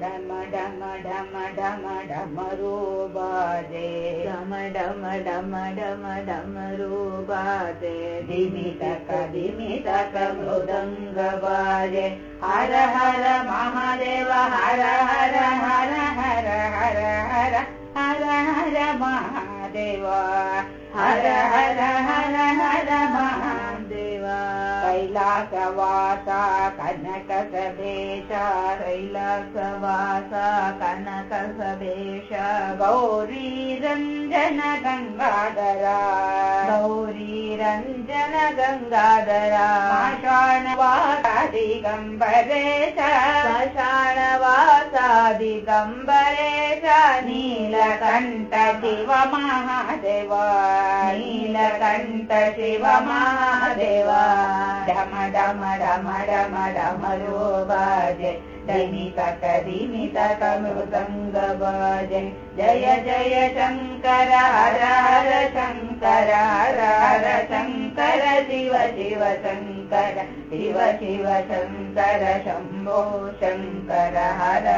डम डम डम डम डमरू बाजे डम डम डम डम डमरू बाजे दिमितक दिमितक मृदङ्ग बाजे हर हर महादेव हर हर हर हर हर हर हर हर महादेव। हर हर हर हर महादेव। कैलासवासा कनकसदेश ैलसवास कनकस वेष गौरीरञ्जन गङ्गाधरा गौरीरञ्जन गङ्गाधरा शाणवासादिगम्बरेष षाणवासादिगम्बर नीलकण्ठ शिव महादेव नीलकण्ठ शिव महादेव डम डम डम डम डमरो दिमितक मृदङ्ग बाजे जय जय शङ्कर हर हर शङ्कर हर हर शङ्कर शिव शिव शङ्कर। शिव शिव शङ्कर शम्भो शङ्कर हर